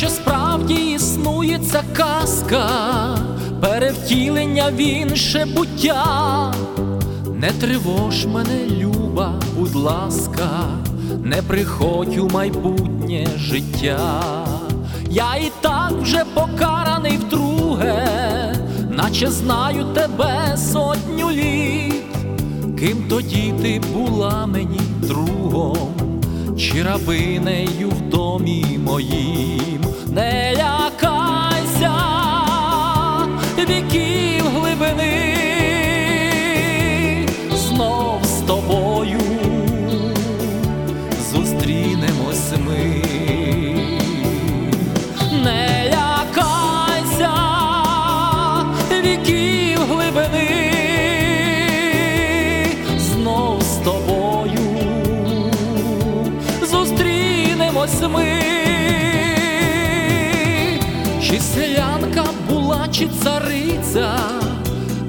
Якщо справді існує ця казка, перевтілення в інше буття, не тривож мене, люба, будь ласка, не приходь у майбутнє життя. Я і так вже покараний вдруге, наче знаю тебе сотню літ. Ким тоді ти була мені другом, чи рабинею в домі моїм, не лякайся віків глибини, знов з тобою зустрінемось ми. Не лякайся віків зустрінемось ми. Чи селянка була, чи цариця,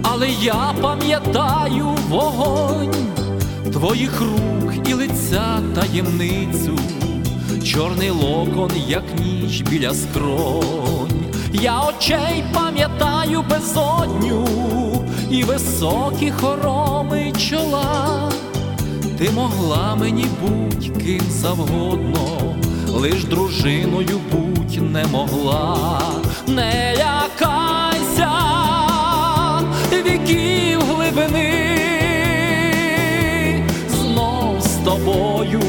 але я пам'ятаю вогонь твоїх рук і лиця таємницю, чорний локон, як ніч біля скронь. Я очей пам'ятаю безодню і високі хороми чола. Ти могла мені будь ким завгодно, лиш дружиною будь не могла, не лякайся віків глибини, знов з тобою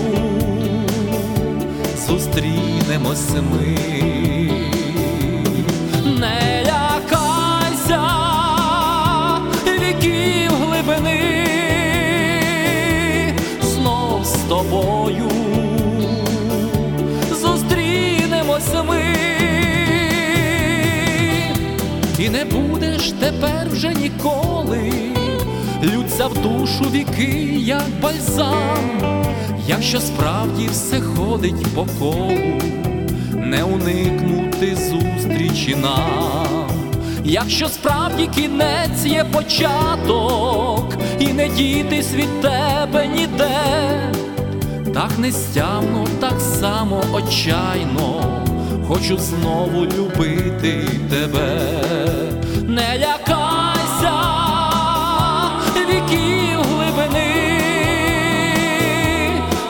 зустрінемось ми. Не лякайся віків глибини, знов з тобою зустрінемось. І не будеш тепер вже ніколи, лються в душу віки, як бальзам, якщо справді все ходить по колу, не уникнути зустрічі нам, якщо справді кінець є початок, і не дітись від тебе ніде, так нестямно, так само отчайно, хочу знову любити тебе, не лякайся віків глибини,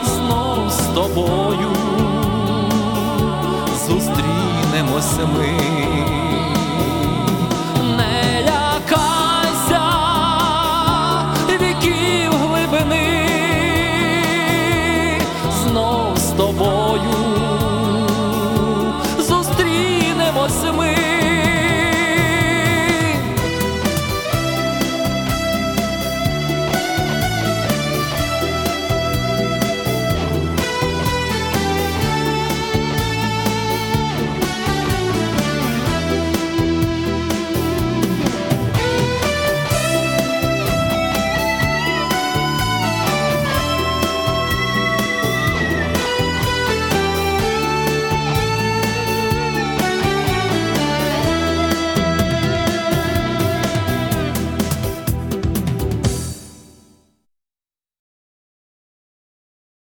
знов з тобою зустрінемося ми.